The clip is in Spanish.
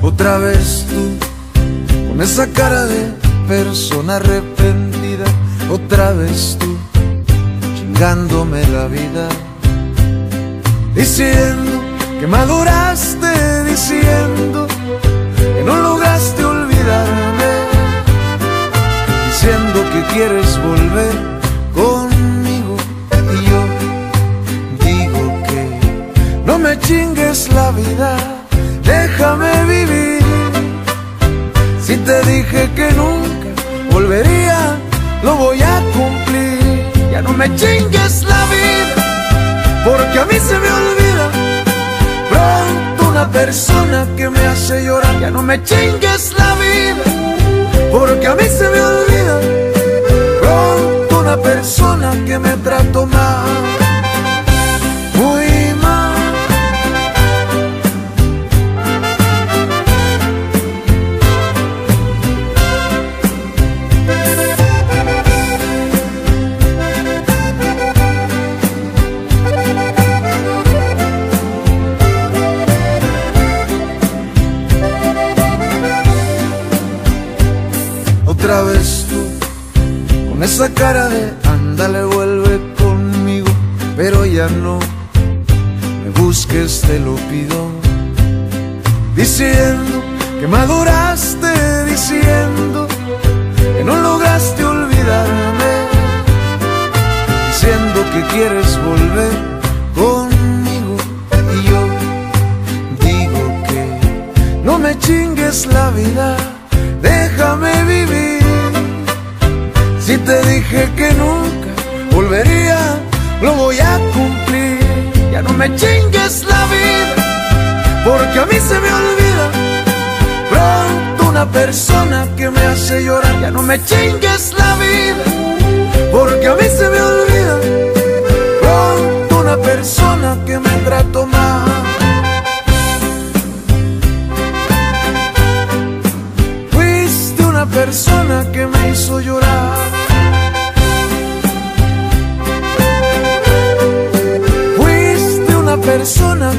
con esa cara de persona arrepentida, otra vez tú chingándome la vida, diciendo que maduraste, diciendo que no lograste olvidarme, diciendo que quieres volver conmigo. Y yo digo que no me chingues la vida, déjame vivir. Si te dije que nunca volvería, lo voy a cumplir. Ya no me chingues la vida, porque a mí se me olvida pronto una persona que me hace llorar. Ya no me chingues la vida, porque a mí se me olvida Otra vez tú, con esa cara de ándale, vuelve conmigo, pero ya no me busques, te lo pido. Diciendo que maduraste, diciendo que no lograste olvidarme, diciendo que quieres volver conmigo y yo digo que no me chingues la vida, déjame vivir. Si te dije que nunca volvería, lo voy a cumplir. Ya no me chingues la vida, porque a mí se me olvida pronto una persona que me hace llorar. Ya no me chingues la vida, porque a mí se me olvida pronto una persona que me trato mal. Fuiste una persona que me hizo llorar. Persona